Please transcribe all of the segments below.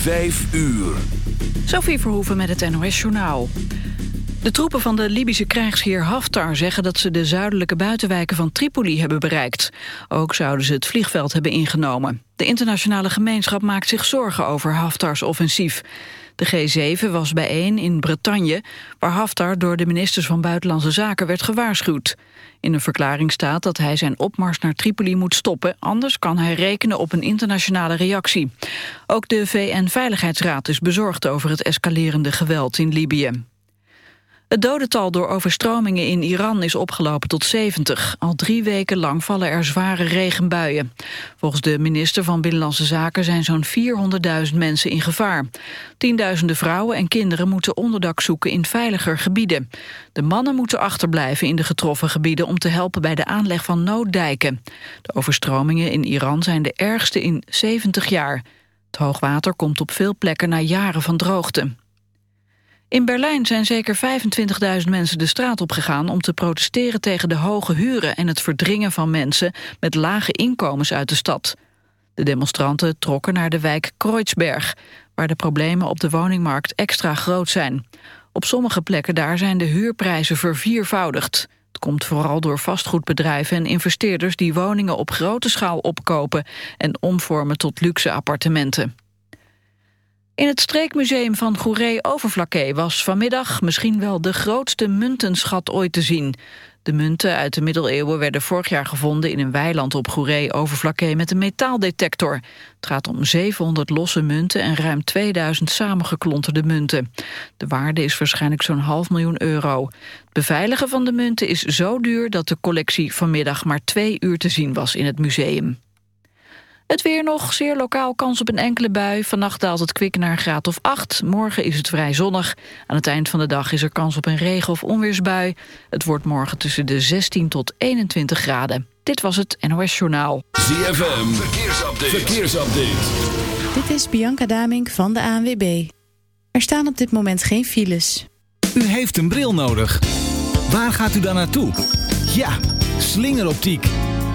Vijf uur. Sophie Verhoeven met het NOS-journaal. De troepen van de Libische krijgsheer Haftar zeggen dat ze de zuidelijke buitenwijken van Tripoli hebben bereikt. Ook zouden ze het vliegveld hebben ingenomen. De internationale gemeenschap maakt zich zorgen over Haftars offensief. De G7 was bijeen in Bretagne, waar Haftar door de ministers van Buitenlandse Zaken werd gewaarschuwd. In een verklaring staat dat hij zijn opmars naar Tripoli moet stoppen, anders kan hij rekenen op een internationale reactie. Ook de VN-veiligheidsraad is bezorgd over het escalerende geweld in Libië. Het dodental door overstromingen in Iran is opgelopen tot 70. Al drie weken lang vallen er zware regenbuien. Volgens de minister van Binnenlandse Zaken zijn zo'n 400.000 mensen in gevaar. Tienduizenden vrouwen en kinderen moeten onderdak zoeken in veiliger gebieden. De mannen moeten achterblijven in de getroffen gebieden om te helpen bij de aanleg van nooddijken. De overstromingen in Iran zijn de ergste in 70 jaar. Het hoogwater komt op veel plekken na jaren van droogte. In Berlijn zijn zeker 25.000 mensen de straat opgegaan om te protesteren tegen de hoge huren en het verdringen van mensen met lage inkomens uit de stad. De demonstranten trokken naar de wijk Kreuzberg, waar de problemen op de woningmarkt extra groot zijn. Op sommige plekken daar zijn de huurprijzen verviervoudigd. Het komt vooral door vastgoedbedrijven en investeerders die woningen op grote schaal opkopen en omvormen tot luxe appartementen. In het streekmuseum van Goeree-Overflakkee was vanmiddag misschien wel de grootste muntenschat ooit te zien. De munten uit de middeleeuwen werden vorig jaar gevonden in een weiland op Goeree-Overflakkee met een metaaldetector. Het gaat om 700 losse munten en ruim 2000 samengeklonterde munten. De waarde is waarschijnlijk zo'n half miljoen euro. Het beveiligen van de munten is zo duur dat de collectie vanmiddag maar twee uur te zien was in het museum. Het weer nog, zeer lokaal kans op een enkele bui. Vannacht daalt het kwik naar een graad of 8. Morgen is het vrij zonnig. Aan het eind van de dag is er kans op een regen- of onweersbui. Het wordt morgen tussen de 16 tot 21 graden. Dit was het NOS Journaal. ZFM, verkeersupdate. verkeersupdate. Dit is Bianca Damink van de ANWB. Er staan op dit moment geen files. U heeft een bril nodig. Waar gaat u dan naartoe? Ja, slingeroptiek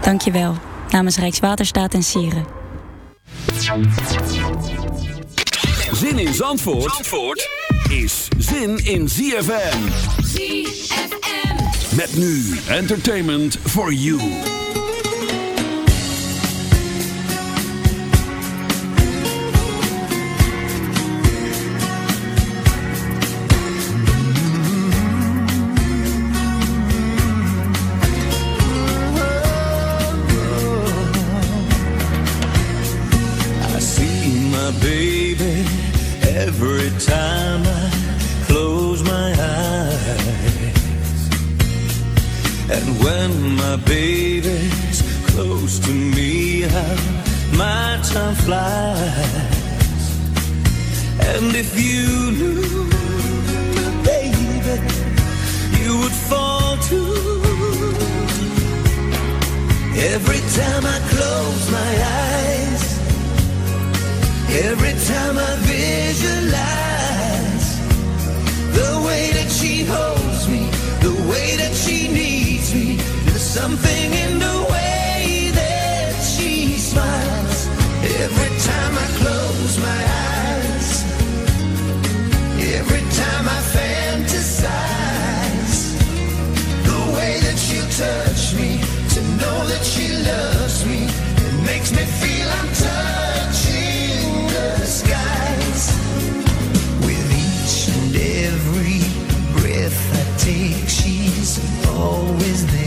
Dank je wel. Namens Rijkswaterstaat en Sieren. Zin in Zandvoort, Zandvoort is zin in ZFM. ZFM. Met nu entertainment for you. Time flies. And if you knew, baby, you would fall too. Every time I close my eyes, every time I visualize the way that she holds me, the way that she needs me, there's something in the touch me, to know that she loves me, it makes me feel I'm touching the skies. With each and every breath I take, she's always there.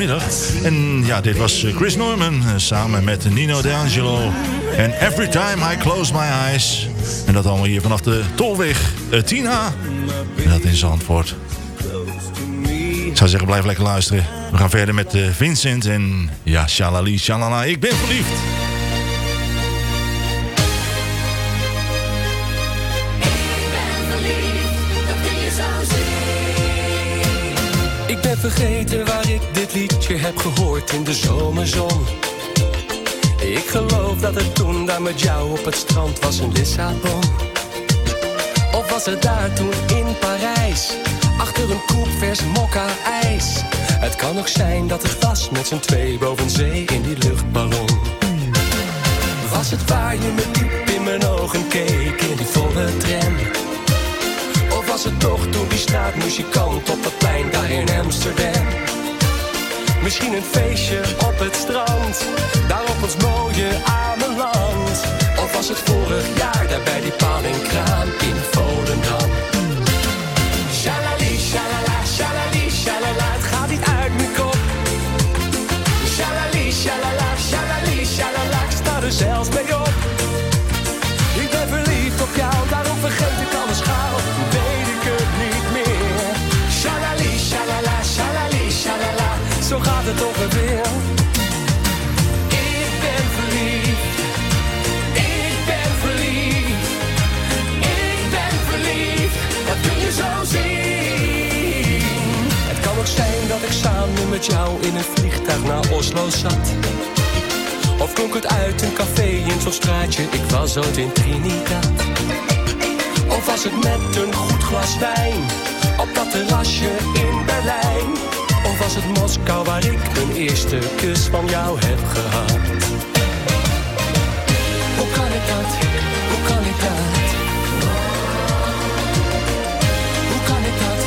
Een hele goede middag. En ja, dit was eh, Chris Norman eh, samen met Nino D'Angelo. En Every Time I Close My Eyes. En dat allemaal hier vanaf de Tolweg eh, Tina. Dat in Zandvoort. Ik zou zeggen, blijf lekker luisteren. We gaan verder met Vincent en ja, shalali, shalala. Ik ben verliefd. Vergeten waar ik dit liedje heb gehoord in de zomerzon. Ik geloof dat het toen daar met jou op het strand was in Lissabon. Of was het daar toen in Parijs, achter een koep vers mokka ijs. Het kan ook zijn dat het was met z'n twee boven zee in die luchtballon. Was het waar je me diep in mijn ogen keek in die volle tram? Was toch toen die straatmuzikant op het plein daar in Amsterdam? Misschien een feestje op het strand, daar op ons mooie Ameland. Of was het vorig jaar daar bij die paal en kraan in Volendam? Shalali, shalala, shalali, shalala, het gaat niet uit mijn kop. Shalali, shalala, shalali, shalala, sta er zelfs zo gaat het ongeveer. Ik ben verliefd. Ik ben verliefd. Ik ben verliefd. Dat kun je zo zien. Het kan ook zijn dat ik samen met jou in een vliegtuig naar Oslo zat. Of klonk het uit een café in zo'n straatje, ik was ooit in Trinidad. Of was het met een goed glas wijn, op dat terrasje in Berlijn. Was het Moskou waar ik mijn eerste kus van jou heb gehad. Hoe kan ik dat? Hoe kan ik dat? Hoe kan ik dat?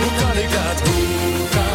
Hoe kan ik dat?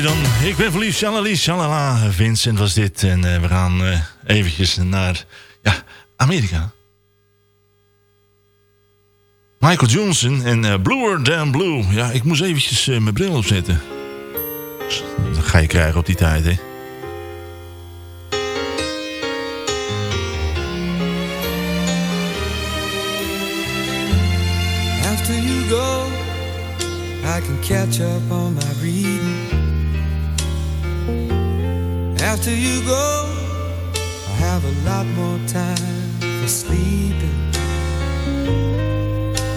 Dan. Ik ben verliefd, shalali, shalala. Vincent was dit. En eh, we gaan eh, eventjes naar ja, Amerika. Michael Johnson en eh, Bluer Than Blue. Ja, ik moest eventjes mijn bril opzetten. Dat ga je krijgen op die tijd, hè. After you go, I can catch up on my reading. After you go, I have a lot more time for sleeping.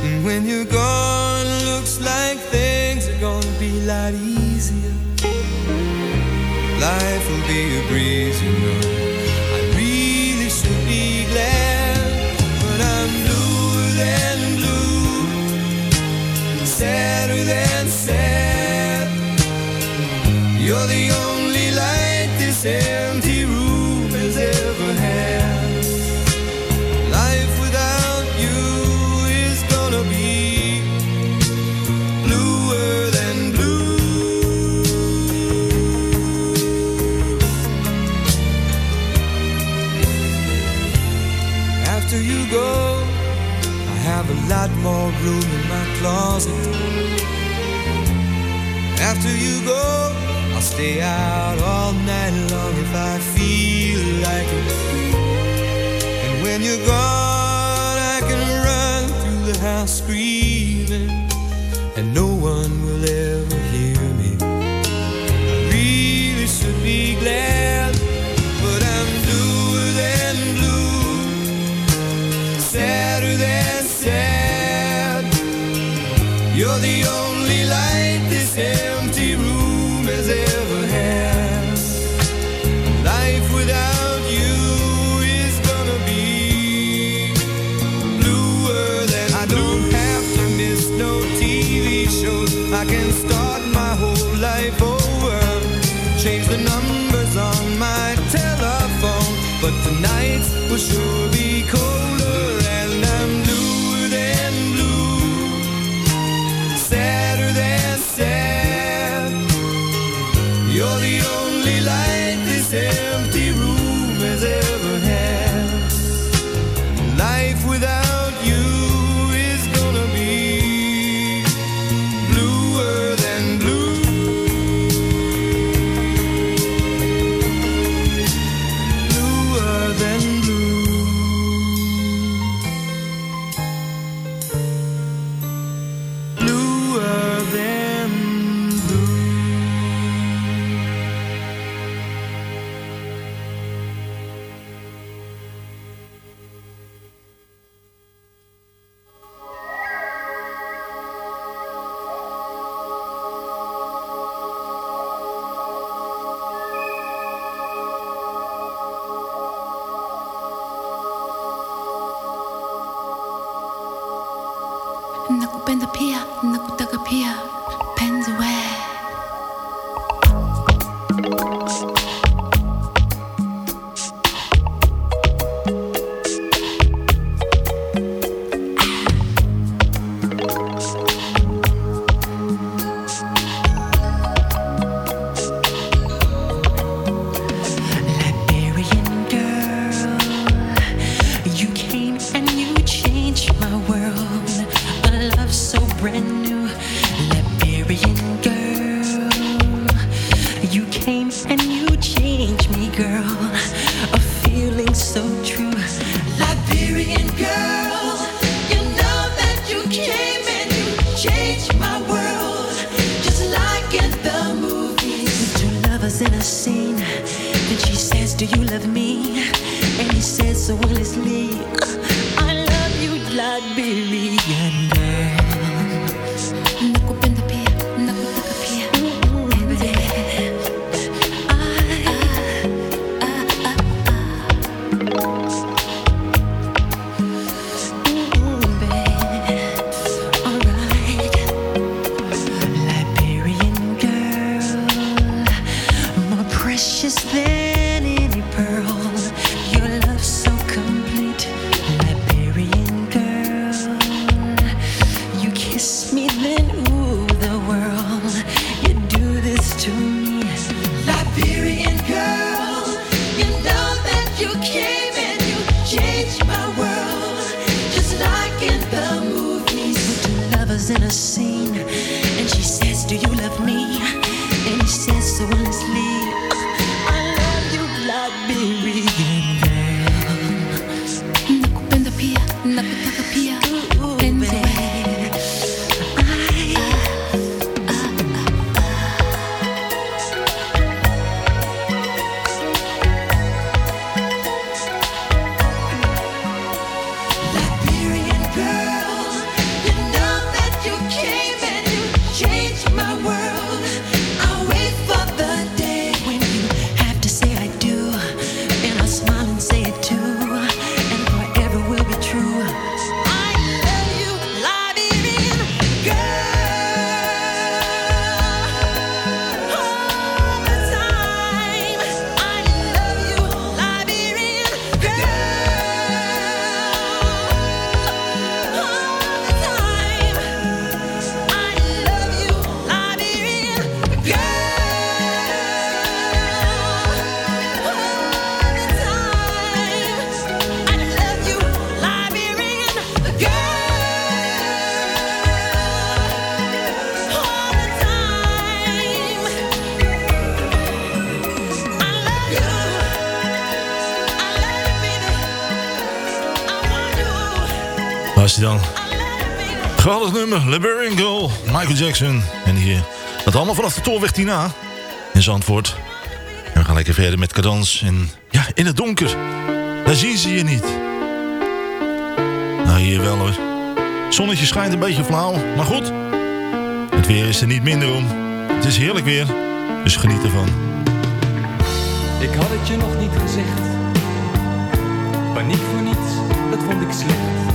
And when you're gone, looks like things are gonna be a lot easier. Life will be a breeze, you know. I really should be glad, but I'm bluer than blue, sadder than sad. You're the room in my closet. After you go, I'll stay out all night long if I feel like it. And when you're gone, push you Waar is hij? Geweldig nummer, Liberian Girl, Michael Jackson. En hier, dat allemaal vanaf de Tolweg Tina in Zandvoort. En we gaan lekker verder met cadans. En ja, in het donker, daar zien ze je niet. Nou, hier wel hoor. Zonnetje schijnt een beetje flauw, maar goed. Het weer is er niet minder om. Het is heerlijk weer, dus geniet ervan. Ik had het je nog niet gezegd. Paniek voor niets, dat vond ik slecht.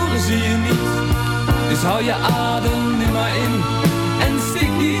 zie je niet. Dus hou je adem nu maar in en stik die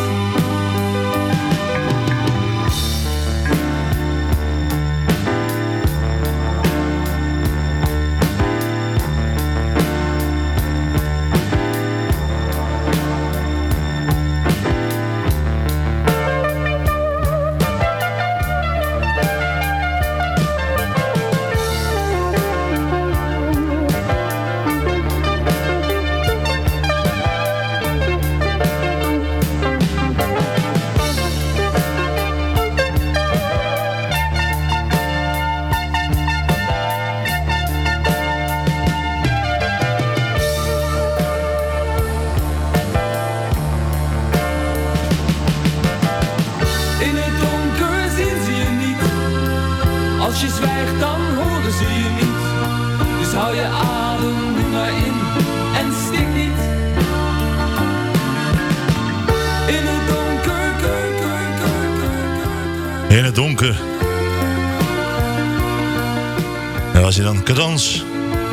Dan cadans?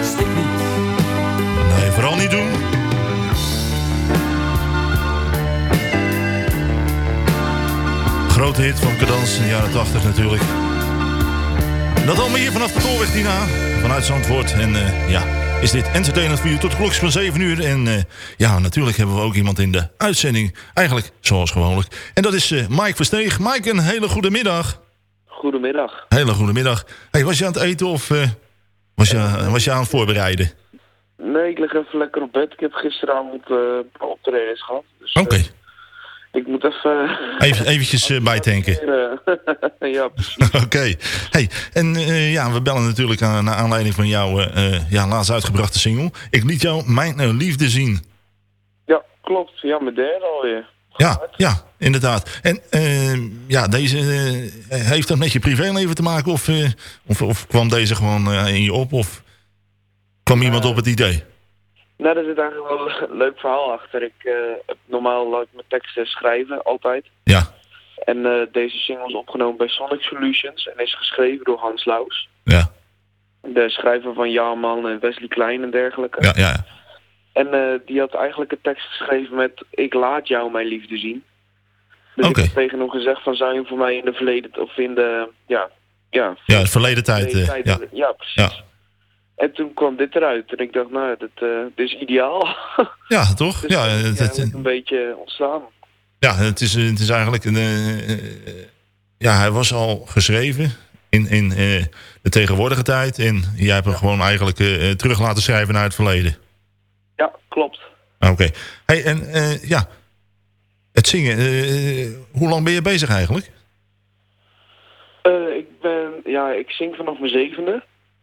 stik niet. Nee, vooral niet doen. Grote hit van Cadans in de jaren 80 natuurlijk. Dat allemaal hier vanaf de Tolweg Tina, vanuit Zandvoort. En eh, ja, is dit entertainment voor u tot klokjes van 7 uur. En eh, ja, natuurlijk hebben we ook iemand in de uitzending. Eigenlijk zoals gewoonlijk. En dat is eh, Mike Versteeg. Mike, een hele goede middag. Goedemiddag. Hele goede middag. Hey, was je aan het eten of eh, was, je, was je aan het voorbereiden? Nee, ik lig even lekker op bed. Ik heb gisteravond eh optredens gehad. Dus, eh, Oké, ik moet even... even eventjes eh, bijtanken. eh, ja, precies. Oké. Hey, en eh, ja, we bellen natuurlijk aan, naar aanleiding van jouw eh, eh, ja, laatst uitgebrachte single. Ik liet jou mijn eh, liefde zien. Ja, klopt. Ja, mijn derde alweer. Ja, ja, inderdaad. En eh, ja, deze eh, heeft dat met je privéleven te maken? Of, eh, of, of kwam deze gewoon eh, in je op? Of kwam iemand op het idee? Nou, daar zit eigenlijk wel een leuk verhaal achter. Ik normaal laat ik mijn teksten schrijven, altijd. Ja. En deze single is opgenomen bij Sonic Solutions en is geschreven door Hans Laus. Ja. De schrijver van Jaarman en Wesley Klein en dergelijke. Ja, ja. En eh, die had eigenlijk een tekst geschreven met Ik laat jou mijn liefde zien. Dus Oké. ik heb tegen hem gezegd van zou je voor mij in de verleden of in de ja, ja, Ja, de verleden tijd. eh, tijd ja. ja, precies. Ja. En toen kwam dit eruit en ik dacht nou, dit, eh, dit is ideaal. ja, toch? Dus Ja, dat is het, het- een beetje ontstaan. Ja, het is, het is eigenlijk een. ja, hij was al geschreven in, in de tegenwoordige tijd. En jij hebt hem gewoon eigenlijk terug laten schrijven naar het verleden. Ja, klopt. Oké. Hey, en eh, ja, het zingen. eh, hoe lang ben je bezig eigenlijk? Eh, ik ben, ja, ik zing vanaf mijn zevende.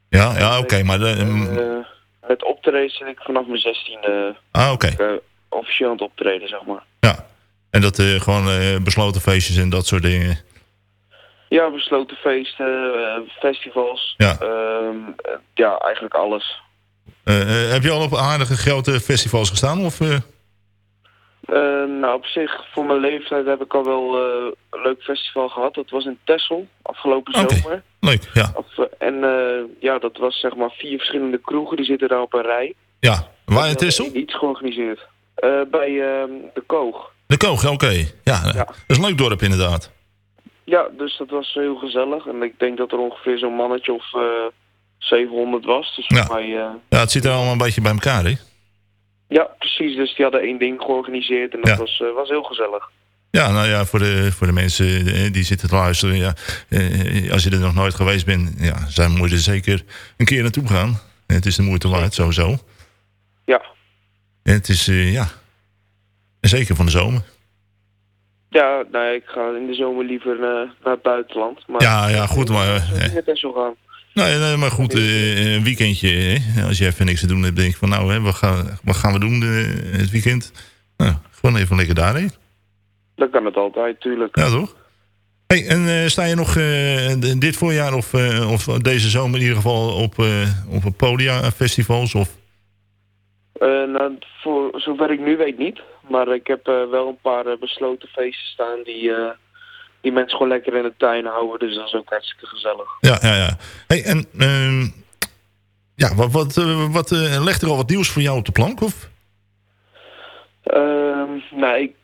Ja, ja oké. maar de, mm, Eh, met optreden zit ik vanaf mijn zestiende ah, oké. eh, officieel aan het optreden, zeg maar. Ja. En dat eh, gewoon eh, besloten feestjes en dat soort dingen. Ja, besloten feesten, eh, festivals. Ja. Ehm, eh, ja, eigenlijk alles. Eh, eh, heb je al op aardige grote festivals gestaan? Of, eh? Nou, op zich, voor mijn leeftijd heb ik al wel een leuk festival gehad. Dat was in Texel, afgelopen zomer. Leuk, ja. En ja, dat was zeg maar vier verschillende kroegen, die zitten daar op een rij. Ja. Waar in hadden Iets georganiseerd. Bij ehm, de Koog. De Koog, oké. Ja, eh, dat is een leuk dorp inderdaad. Ja, dus dat was heel gezellig. En ik denk dat er ongeveer zo'n mannetje of 700 was. Dus Ja. voor mij... eh, Ja, het zit er allemaal een beetje bij elkaar, hè? Ja, precies. Dus die hadden één ding georganiseerd en dat Ja. was, eh, was heel gezellig. Ja, nou ja, voor de, voor de mensen eh, die zitten te luisteren. Ja, als je er nog nooit geweest bent, ja, zij moeten er zeker een keer naartoe gaan. Het is de moeite waard, sowieso. Ja. En het is, ja, zeker van de zomer. Ja, nou, ik ga in de zomer liever eh, naar het buitenland. Maar Ja, ja, goed, maar... net en zo gaan. Nee, nee, maar goed, eh, een weekendje, hè, als je even niks te doen hebt, denk ik van nou, hè, wat, gaan, wat gaan we doen eh, het weekend? Nou, gewoon even lekker daarheen. Dan kan het altijd, tuurlijk. Ja, toch? Hey, en eh, sta je nog eh, dit voorjaar of, eh, of deze zomer in ieder geval op, eh op podia festivals? Of... Eh, nou, voor zover ik nu weet niet. Maar ik heb eh, wel een paar eh, besloten feesten staan die, eh, die mensen gewoon lekker in de tuin houden. Dus dat is ook hartstikke gezellig. Ja, ja, ja. Hey, en ehm, ja, wat, wat, eh, wat eh, legt er al wat nieuws voor jou op de plank? Of? Ehm, nou, ik,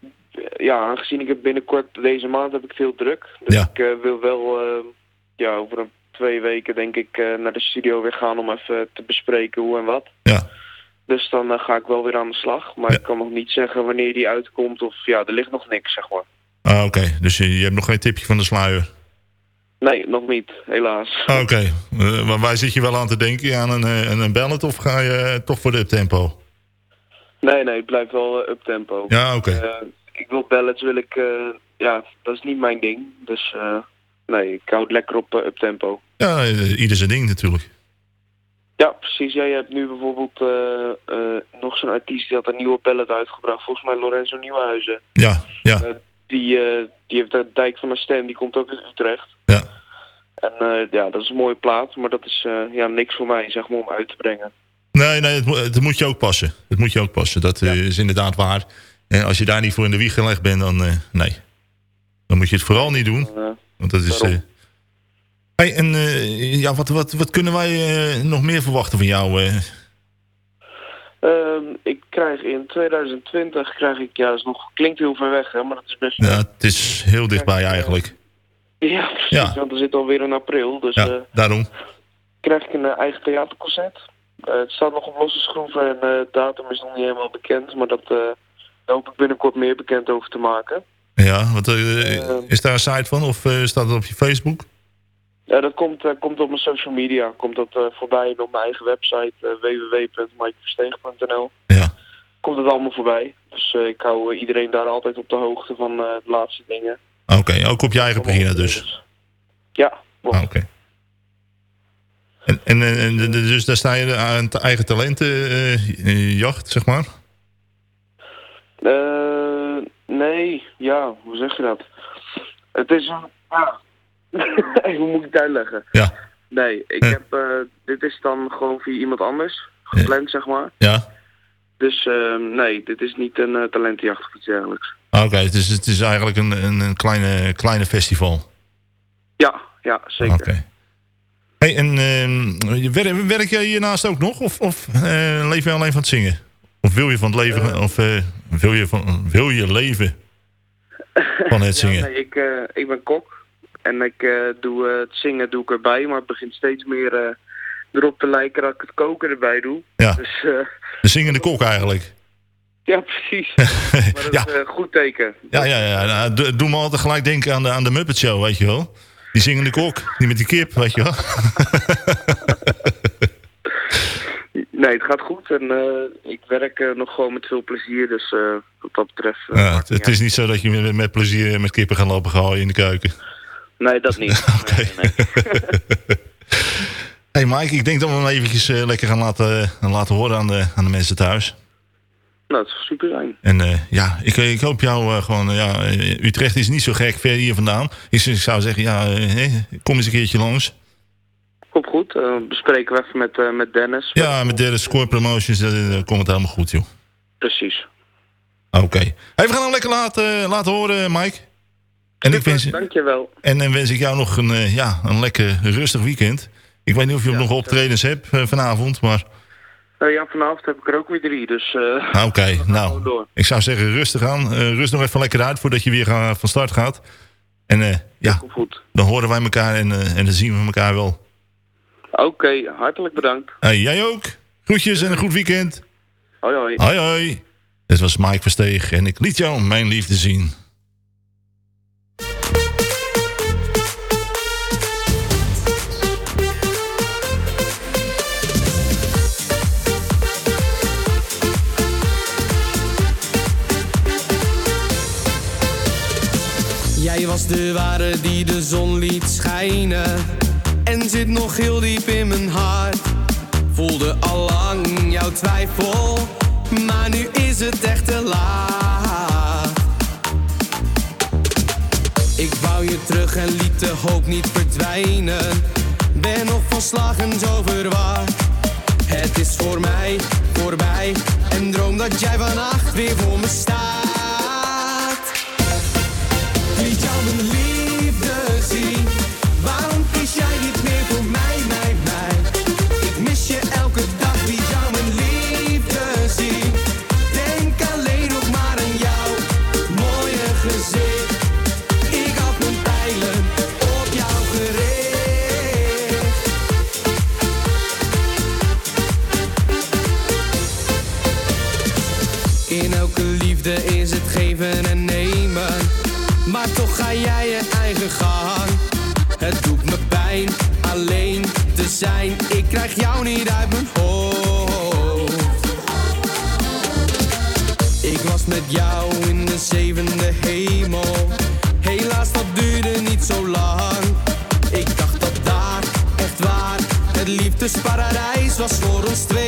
ja, aangezien ik het binnenkort deze maand heb ik veel druk. Dus ik eh, wil wel eh, ja, over een twee weken denk ik naar de studio weer gaan om even te bespreken hoe en wat. Ja. Dus dan ga ik wel weer aan de slag. Maar ik kan nog niet zeggen wanneer die uitkomt of ja, er ligt nog niks zeg maar. Ah, Oké, dus je, je hebt nog geen tipje van de sluier. Nee, nog niet, helaas. Ah, Oké, Eh, maar waar zit je wel aan te denken? Aan een, eh, een ballad of ga je eh, toch voor de tempo? Nee, nee, het blijft wel uptempo. Ja, oké. Eh, ik wil ballads, wil ik, eh, ja, dat is niet mijn ding. Dus eh, nee, ik hou het lekker op uptempo. Ja, eh, ieder zijn ding natuurlijk. Ja, precies. Ja, je hebt nu bijvoorbeeld eh, eh, nog zo'n artiest die had een nieuwe ballad uitgebracht. Volgens mij Lorenzo Nieuwenhuizen. Ja, ja. Eh, die, eh, die heeft de Dijk van de Stem, die komt ook uit Utrecht. Ja. En eh, ja, dat is een mooie plaat, maar dat is eh, ja, niks voor mij, zeg maar, om uit te brengen. Nee, nee, het, het moet je ook passen. Het moet je ook passen. Dat is inderdaad waar. En als je daar niet voor in de wieg gelegd bent, dan nee. Dan moet je het vooral niet doen. Want dat is... Hey, en ja, wat, wat, wat kunnen wij nog meer verwachten van jou? eh? Ehm, ik krijg in 2020, krijg ik, is nog, klinkt heel ver weg, hè, maar dat is best Ja, het is heel dichtbij eigenlijk. Ja, precies, Ja. want we zitten alweer in april. Dus Ja, eh, daarom. krijg ik een eh, eigen theaterconcert. Eh, het staat nog op losse schroeven en de datum is nog niet helemaal bekend. Maar dat, daar hoop ik binnenkort meer bekend over te maken. Ja, wat, eh, is daar een site van of staat het op je Facebook? Ja, dat komt, eh, komt op mijn social media. Komt dat eh, voorbij op mijn eigen website uh, www.mikeversteeg.nl. Ja. Komt het allemaal voorbij. Dus eh, ik hou eh, iedereen daar altijd op de hoogte van eh, de laatste dingen. Oké, ook op je eigen pagina dus. Ja, Ah, Oké. En, en, en, en dus daar sta je aan het eigen talentenjacht, zeg maar? Eh, nee, ja, hoe zeg je dat? Het is een... Ja. hoe moet ik het uitleggen? Ja. Nee, ik heb... eh, dit is dan gewoon via iemand anders gepland, zeg maar. Ja. Dus eh, nee, dit is niet een uh, talentenjacht of iets dergelijks. Oké, het, is, het is eigenlijk een, een, een kleine, kleine festival. Ja, ja, zeker. Oké. Hey, en uh, werk, werk jij hiernaast ook nog? Of, of uh, leef je alleen van het zingen? Of wil je van het leven... Uh, of wil, je van, wil je leven van het zingen? ja, nee, ik, ik ben kok. En ik uh, doe uh, het zingen doe ik erbij. Maar het begint steeds meer uh, erop te lijken dat ik het koken erbij doe. Ja. Dus, de zingende kok eigenlijk. Ja, precies. maar dat ja. is een goed teken. Ja, ja, ja. Nou, doe me altijd gelijk denken aan de, aan de Muppet Show, weet je wel. Die zingende kok, die met die kip, weet je wel. nee, het gaat goed en uh, ik werk uh, nog gewoon met veel plezier, dus uh, wat dat betreft... ja, het, het is niet zo dat je met, met plezier met kippen gaat lopen gooien in de keuken. Nee, dat niet. Oké. Okay. Nee, nee. hey Mike, ik denk dat we hem eventjes lekker gaan laten, laten horen aan de, aan de mensen thuis. Nou, dat zou super zijn. En uh, ja, ik, ik hoop jou uh, gewoon... Ja, Utrecht is niet zo gek ver hier vandaan. Ik, ik zou zeggen, ja, kom eens een keertje langs. Komt goed. bespreken we even met, met Dennis. Ja, met Dennis Score Promotions. Dan komt het helemaal goed, joh. Precies. Oké. Okay. Hey, we gaan hem lekker laten, laten horen, Mike. En ik wens, dankjewel. En dan wens ik jou nog een, eh, ja, een lekker rustig weekend. Ik weet niet of je nog optredens hebt eh, vanavond, maar... Eh, ja, vanavond heb ik er ook weer drie, dus... Ah, oké, nou, ik zou zeggen rustig aan. rust nog even lekker uit voordat je weer van start gaat. En ja, dan horen wij elkaar en, en dan zien we elkaar wel. Oké, hartelijk bedankt. jij ook. Groetjes en een goed weekend. Hoi hoi. Hoi hoi. Dit was Mike Versteeg en ik liet jou mijn liefde zien. Hij was de ware die de zon liet schijnen. En zit nog heel diep in mijn hart. Voelde allang jouw twijfel, maar nu is het echt te laat. Ik wou je terug en liet de hoop niet verdwijnen. Ben nog van slag en zo verward. Het is voor mij voorbij en droom dat jij vannacht weer voor me staat. Mijn liefde zien, waarom kies jij niet meer voor mij, mij, mij? Ik mis je elke dag via jouw liefde zien. Denk alleen nog maar aan jouw mooie gezin. jij je eigen gang. Het doet me pijn alleen te zijn. Ik krijg jou niet uit mijn hoofd. Ik was met jou in de zevende hemel. Helaas, dat duurde niet zo lang. Ik dacht dat daar echt waar het liefdesparadijs was voor ons twee.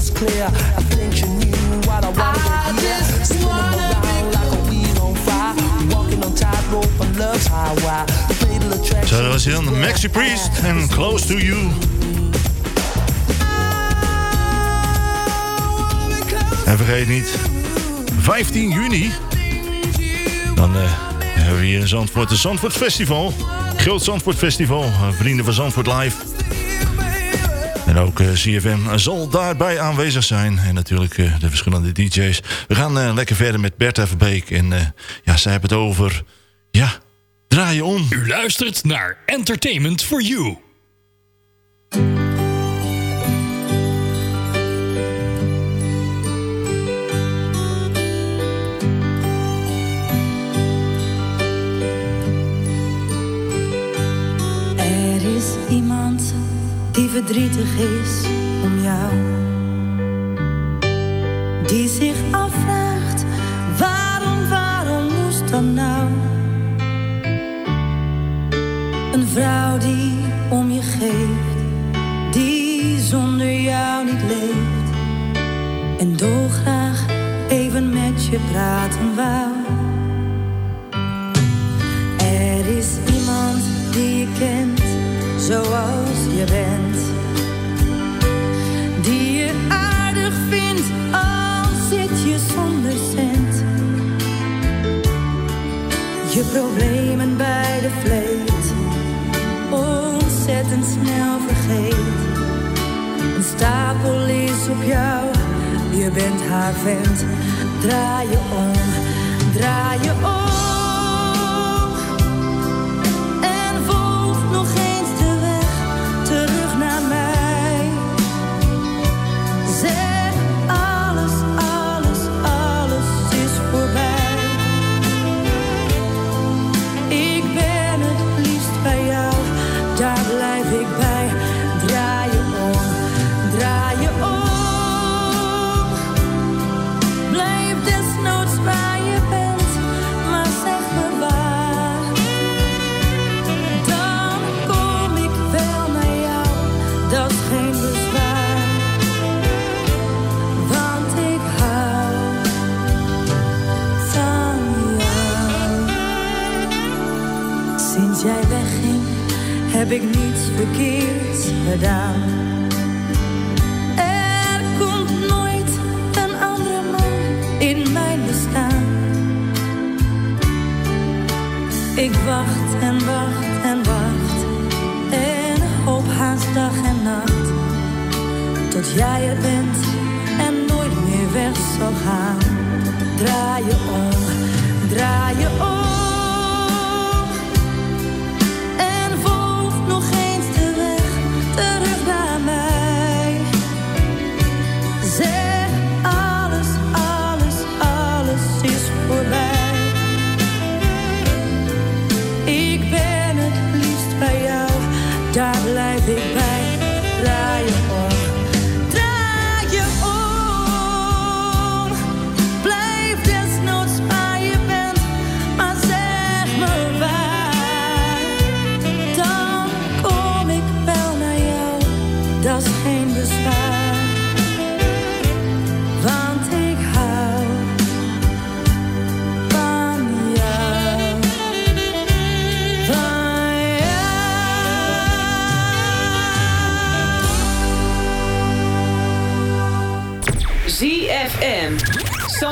Was clear. I think she knew what I wanted to hear. Spinning around like a wheel on fire, walking on tightrope on love's highway. Fatal attraction. Zo, dat was hij dan. Maxi Priest en Close to You. En vergeet niet, 15 juni, dan eh, hebben we hier in Zandvoort het Zandvoort Festival. Groot Zandvoort Festival, eh, Vrienden van Zandvoort Live. Ook eh, CFM zal daarbij aanwezig zijn. En natuurlijk eh, de verschillende DJ's. We gaan eh, lekker verder met Bertha Verbeek. En ja, zij hebben het over... Ja, draai je om. U luistert naar Entertainment for You. Verdrietig is om jou. Die zich afvraagt, waarom, waarom moest dan nou? Een vrouw die om je geeft, die zonder jou niet leeft. En dolgraag even met je praten wou. Er is iemand die je kent zoals je bent. Die je aardig vindt al zit je zonder cent. Je problemen bij de vleet ontzettend snel vergeet. Een stapel is op jou, je bent haar vent. Draai je om, draai je om.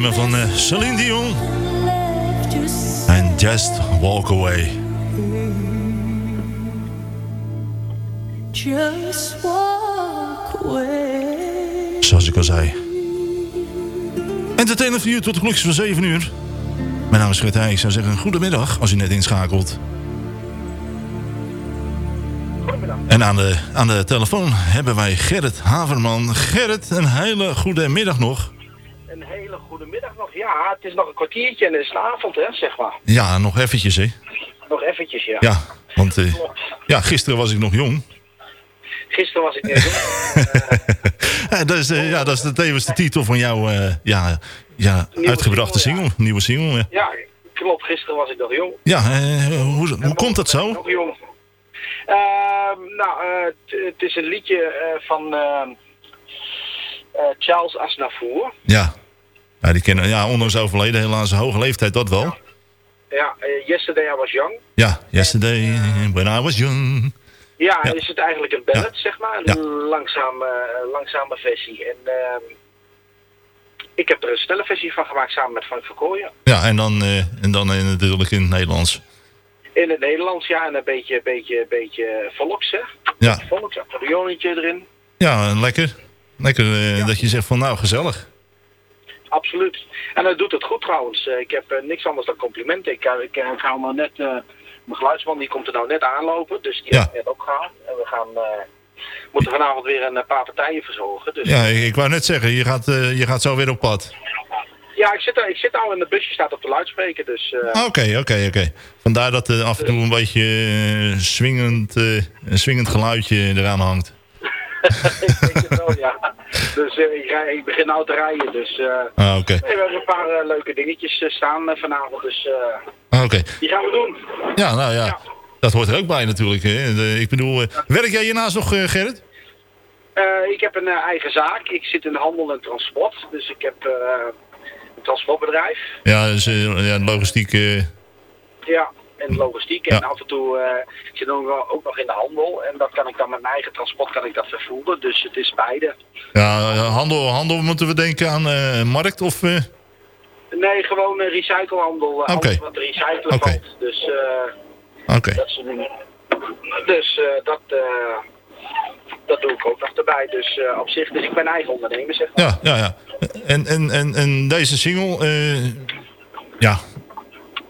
Nummer van eh, Celine Dion. En Just Walk Away. Just walk away. Zoals ik al zei. Entertainment voor u tot de klokjes van 7 uur. Mijn naam is Fred Heij. Ik zou zeggen, goedemiddag als u net inschakelt. En aan de, aan de telefoon hebben wij Gerrit Haverman. Gerrit, een hele goede middag nog. Een hele goede middag nog. Ja, het is nog een kwartiertje en het is avond, hè, zeg maar. Ja, nog eventjes, hè? Nog eventjes, ja. Ja, want eh, ja, gisteren was ik nog jong. Gisteren was ik net jong. Ja, dat, is, eh, ja, dat is de, tevens de titel van jouw eh, ja, ja, uitgebrachte single, nieuwe single. Ja, Ja, klopt. Gisteren was ik nog jong. ja eh, hoe, hoe komt dat zo? Nog jong. Ehm, nou, eh, het- is een liedje eh, van ehm, eh, Charles Aznavour. Ja. Ja, die kennen, ja, ondanks overleden, helaas een hoge leeftijd, dat wel. Ja, eh, Yesterday I Was Young. Ja, yesterday when I was young. Ja, Ja. is het eigenlijk een ballad, zeg maar. Een langzame, eh, langzame versie. En ehm, ik heb er een snelle versie van gemaakt samen met Frank Verkooyen. Ja, en dan, eh, en dan natuurlijk in het Nederlands. In het Nederlands, ja, en een beetje, beetje, beetje volks, hè. Ja, Volks, accordeonnetje erin. ja en lekker. Lekker dat je zegt van nou, gezellig. Absoluut. En hij doet het goed trouwens. Eh, ik heb eh, niks anders dan complimenten. Ik, eh, ik, ik ga nou net, mijn geluidsman die komt er nou net aanlopen, dus die Ja. heb ik net opgehaald. En we gaan, moeten vanavond weer een paar partijen verzorgen. Dus Ja, ik, ik wou net zeggen, je gaat, je gaat zo weer op pad. ja, ik zit, ik zit al in de busje, staat op de luidspreker, dus... eh, Oké, oké, oké. Vandaar dat er af en toe een beetje eh, swingend, eh, een swingend geluidje eraan hangt. Oh, ja. Dus eh, ik, rij, ik begin nou te rijden, dus... eh, Ah, we hebben een paar eh, leuke dingetjes staan vanavond, dus Ah, die gaan we doen. Ja, nou ja. Dat hoort er ook bij natuurlijk. Hè. De- ik bedoel, werk jij hiernaast nog, Gerrit? Ik heb een eigen zaak. Ik zit in de handel en transport. Dus ik heb een transportbedrijf. Ja, dus, ja logistiek. Ja, en logistiek. En af en toe ik zit ook, ook nog in de handel. En dat kan ik dan met mijn eigen transport kan ik dat vervoeren. Dus het is beide. ja, eh, handel, handel moeten we denken aan eh, markt of... Nee, gewoon recyclehandel. eh, Oké. Wat recyclen Oké. valt. Dus Oké. dat. Dus dat, dat doe ik ook nog erbij. Dus op zich, dus ik ben eigen ondernemer zeg maar. Ja, ja, ja. En, en, en, en deze single, ja.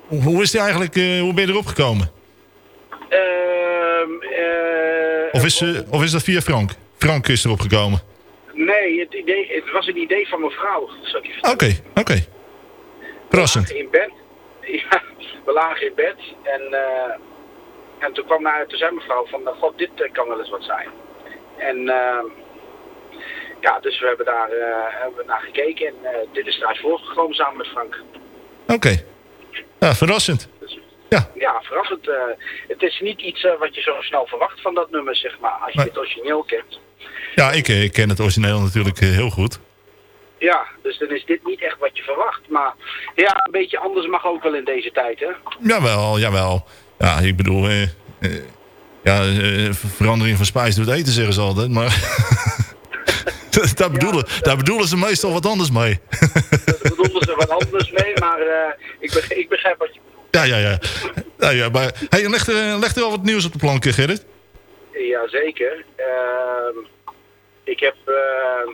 Hoe- is die eigenlijk, eh, hoe ben je erop gekomen? Ehm, eh, Of is, eh, of is dat via Frank? Frank is erop gekomen. Nee, het, idee, het was een idee van mijn vrouw. Zal ik je vertellen. Oké, oké. Verrassend. We lagen in bed. Ja, we lagen in bed. En, eh, en toen kwam naar, toen zei mijn vrouw van, nou, god, dit kan wel eens wat zijn. En eh, ja, dus we hebben daar eh, hebben we naar gekeken. En dit is eruit voorgekomen samen met Frank. Oké. Ja, verrassend. Ja, verrassend. eh, het is niet iets eh, wat je zo snel verwacht van dat nummer, zeg maar. Als je Nee. het origineel kent. Ja, ik, eh, ik ken het origineel natuurlijk heel goed. Ja, dus dan is dit niet echt wat je verwacht. Maar ja, een beetje anders mag ook wel in deze tijd, hè? Jawel, jawel. Ja, ik bedoel, ja, ver- verandering van spijs doet eten, zeggen ze altijd. Maar daar, bedoelen, daar bedoelen ze meestal wat anders mee. Daar bedoelen ze wat anders mee, maar eh, ik, begrijp, ik begrijp wat je ja, ja, ja. ja, ja maar, hey, leg, er, leg er al wat nieuws op de plank, Gerrit. Jazeker. Ehm ik heb, eh,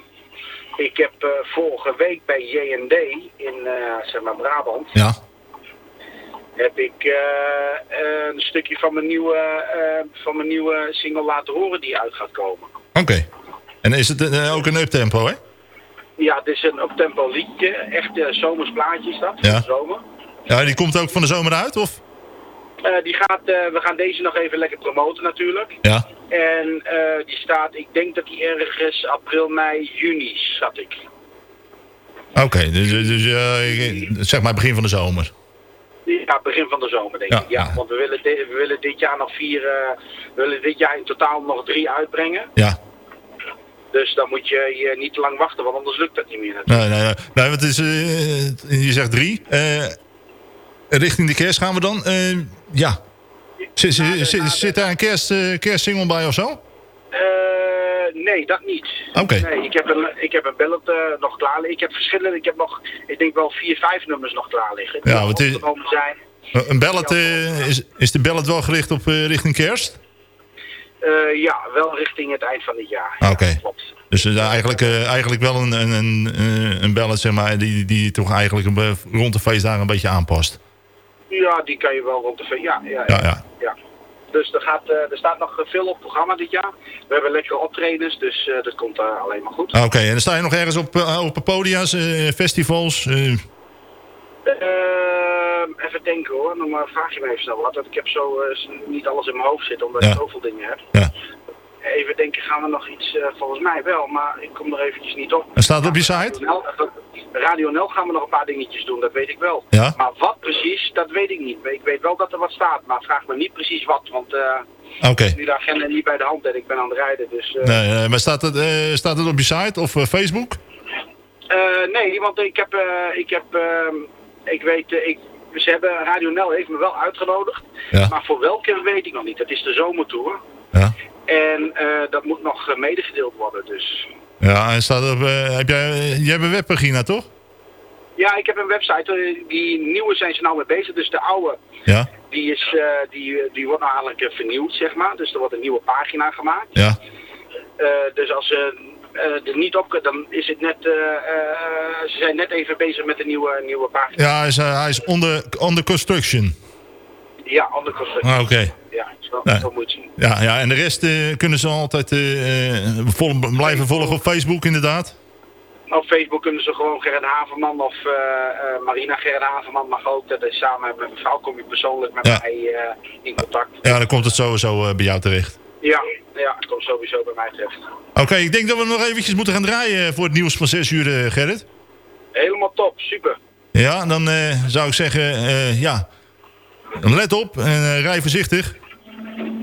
ik heb eh, vorige week bij J&D in eh, zeg maar Brabant... Ja. heb ik een stukje van mijn, nieuwe, van mijn nieuwe single laten horen die uit gaat komen. Oké. En is het eh, ook een uptempo, hè? Ja, het is een uptempo liedje. Echt uh, zomers plaatje is dat, Ja. de zomer. Ja, die komt ook van de zomer uit, of? Eh, die gaat, we gaan deze nog even lekker promoten natuurlijk. Ja. En die staat, ik denk dat die ergens april, mei, juni zat ik. Oké, dus, dus zeg maar begin van de zomer. Ja, begin van de zomer denk Ja, ik. Ja, want we willen, we willen dit jaar nog vier, we willen dit jaar in totaal nog drie uitbrengen. Ja. Dus dan moet je, je niet te lang wachten, want anders lukt dat niet meer natuurlijk. Nee, nee, nee. nee want is, eh, je zegt drie. Eh, richting de kerst gaan we dan. Eh, ja. Zit, zit, zit, daar een kerst, kerstsingle bij of zo? Nee, dat niet. Oké. Nee, ik heb een, ik heb een ballad eh, nog klaar liggen. Ik heb verschillende, ik heb nog, ik denk wel vier, vijf nummers nog klaar liggen. Ja, wat is- zijn. Een eh, is, is de ballad wel gericht op richting kerst? Eh, ja, wel richting het eind van dit jaar. Oké. Dus eh, eigenlijk, eh, eigenlijk wel een, een, een, een ballad, zeg maar, die, die toch eigenlijk een rond de feestdagen een beetje aanpast. Ja, die kan je wel rond de... ve- Ja, ja, Ja, ja. ja. ja. Dus er, gaat, er staat nog veel op het programma dit jaar. We hebben lekkere optredens, dus dat komt alleen maar goed. Oké, en dan sta je nog ergens op, op podia's, festivals? Eh, Ehm, even denken hoor, dan maar vraag je me even snel wat. Want ik heb zo eh, niet alles in mijn hoofd zitten, omdat Ja. ik zoveel dingen heb. Even denken, gaan we nog iets, eh, volgens mij wel, maar ik kom er eventjes niet op. en staat het op je site? Radio NL, NL gaan we nog een paar dingetjes doen, dat weet ik wel. Ja? Maar wat precies, dat weet ik niet. Ik weet wel dat er wat staat, maar vraag me niet precies wat, want eh Oké. ik heb nu de agenda niet bij de hand en ik ben aan het rijden. Dus, eh, Nee, eh, maar staat het, eh, staat het op je site of eh, Facebook? Eh, nee, want ik heb, eh, ik heb, ehm, ik weet, eh, ik, ze hebben, Radio NL heeft me wel uitgenodigd. Ja. Maar voor welke weet ik nog niet. Het is de zomertour. Ja. En eh, dat moet nog eh, medegedeeld worden, dus. Ja, en staat op, heb jij, jij hebt een webpagina, toch? Ja, ik heb een website. die nieuwe zijn ze nou mee bezig. Dus de oude, Ja. die, is, eh, die, die wordt nou eigenlijk vernieuwd, zeg maar. Dus er wordt een nieuwe pagina gemaakt. Ja. Dus als ze er niet op dan is het net, eh, eh, ze zijn net even bezig met een nieuwe, nieuwe pagina. Ja, hij is, eh, hij is onder, under construction. Ja, andere kosten. Ah, oké. Ja, zo, Nee. zo moet zien. Ja, ja, en de rest eh, kunnen ze altijd eh, eh, vol- blijven volgen op Facebook inderdaad. Op Facebook kunnen ze gewoon Gerrit Haverman of eh, eh, Marina Gerrit Haverman mag ook. Dat is samen met mijn vrouw kom je persoonlijk met Ja. mij eh, in contact. Ja, dan komt het sowieso eh, bij jou terecht. Ja, ja, het komt sowieso bij mij terecht. Oké, ik denk dat we nog eventjes moeten gaan draaien voor het nieuws van 6 uur, eh, Gerrit. Helemaal top, super. Ja, dan eh, zou ik zeggen, eh, ja, let op en eh, rij voorzichtig.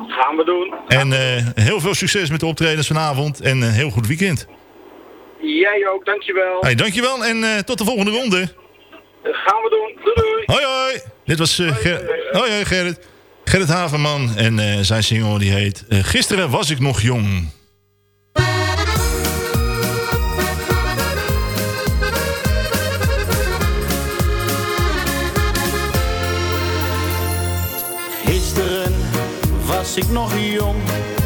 Gaan we doen. En eh, heel veel succes met de optredens vanavond en een heel goed weekend. Jij ook, dankjewel. Hey, dankjewel en eh, tot de volgende ronde. Gaan we doen. Doei doei. Hoi hoi. Dit was eh, Ger- hoi, hoi Gerrit. Gerrit Haverman en eh, zijn single die heet eh, Gisteren was ik nog jong. Gisteren was ik nog jong,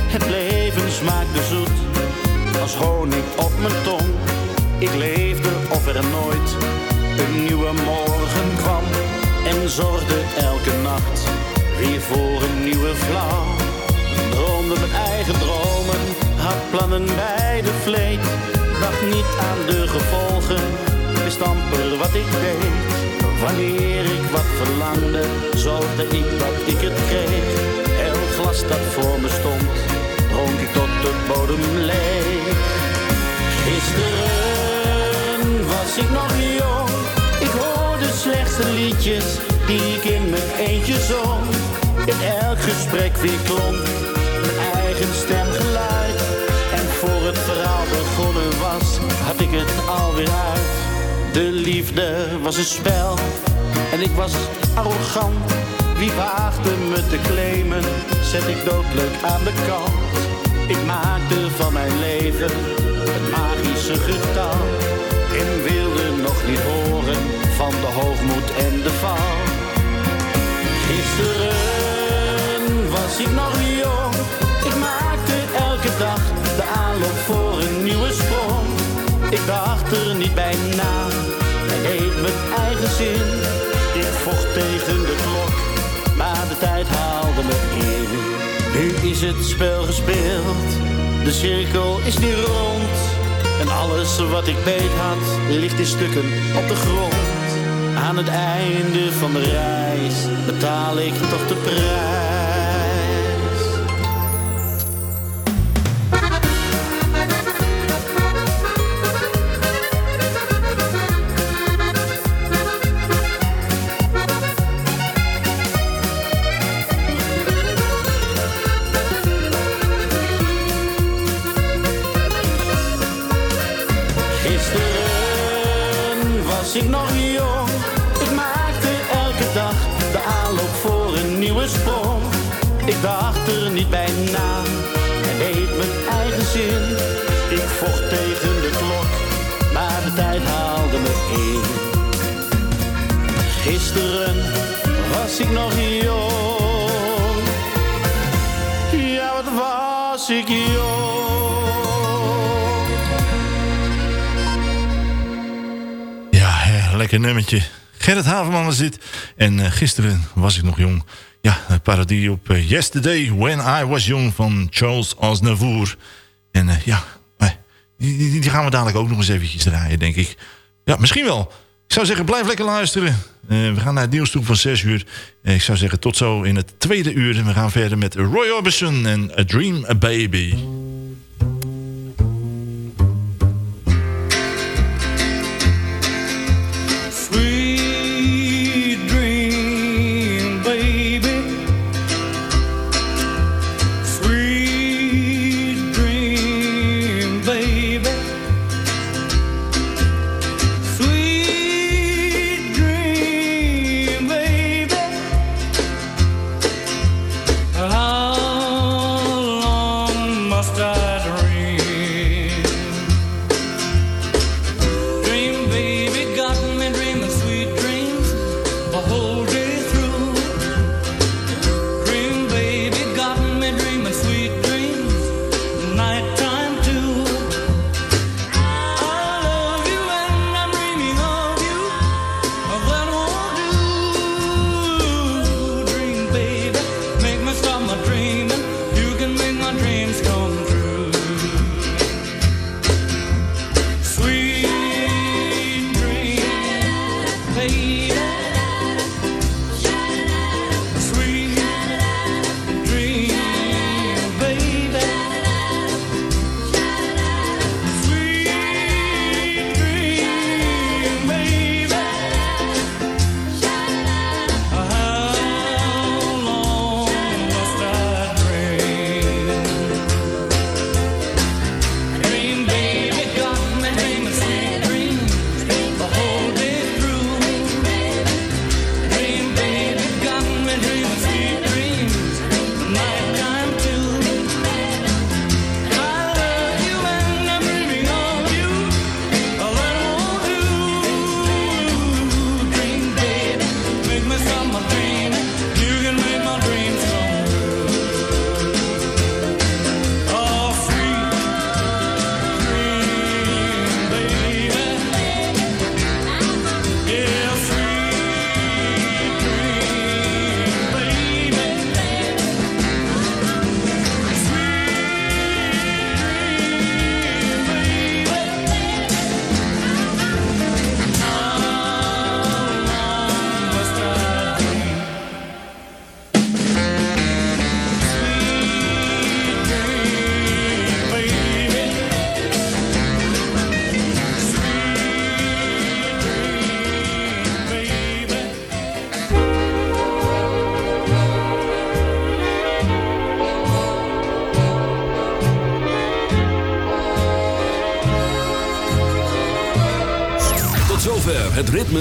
het leven smaakte zoet. Als honing op mijn tong, ik leefde of er nooit een nieuwe morgen kwam. En zorgde elke nacht weer voor een nieuwe vrouw. Droomde mijn eigen dromen, had plannen bij de vleet. Dacht niet aan de gevolgen, wist wat ik deed. Wanneer ik wat verlangde, zorgde ik dat ik het kreeg. Elk glas dat voor me stond, dronk ik tot de bodem leeg. Gisteren was ik nog jong, ik hoorde slechts de liedjes die ik in mijn eentje zong. Gesprek weer klonk mijn eigen stemgeluid. En voor het verhaal begonnen was, had ik het alweer uit. De liefde was een spel en ik was arrogant. Wie waagde me te claimen, zet ik doodleuk aan de kant. Ik maakte van mijn leven het magische getal. En wilde nog niet horen van de hoogmoed en de val. Gisteren was ik nog jong. Ik maakte elke dag de aanloop voor een nieuwe sprong. Ik dacht er niet bij na en deed mijn eigen zin. Ik vocht tegen de klok, maar de tijd haalde me in. Nu is het spel gespeeld, de cirkel is nu rond. En alles wat ik beet had, ligt in stukken op de grond. Aan het einde van de reis betaal ik toch de prijs. Ik dacht er niet bij na en deed mijn eigen zin. Ik vocht tegen de klok, maar de tijd haalde me in. Gisteren was ik nog jong. Ja, wat was ik jong. Ja, lekker nummertje. Gerrit Haverman was dit. En eh, gisteren was ik nog jong. Ja, een parodie op eh, Yesterday When I Was Young van Charles Aznavour. En eh, ja, eh, die, gaan we dadelijk ook nog eens eventjes draaien, denk ik. Ja, misschien wel. Ik zou zeggen, blijf lekker luisteren. We gaan naar het nieuws toe van 6 uur. Ik zou zeggen, tot zo in het tweede uur. En we gaan verder met Roy Orbison en A Dream A Baby.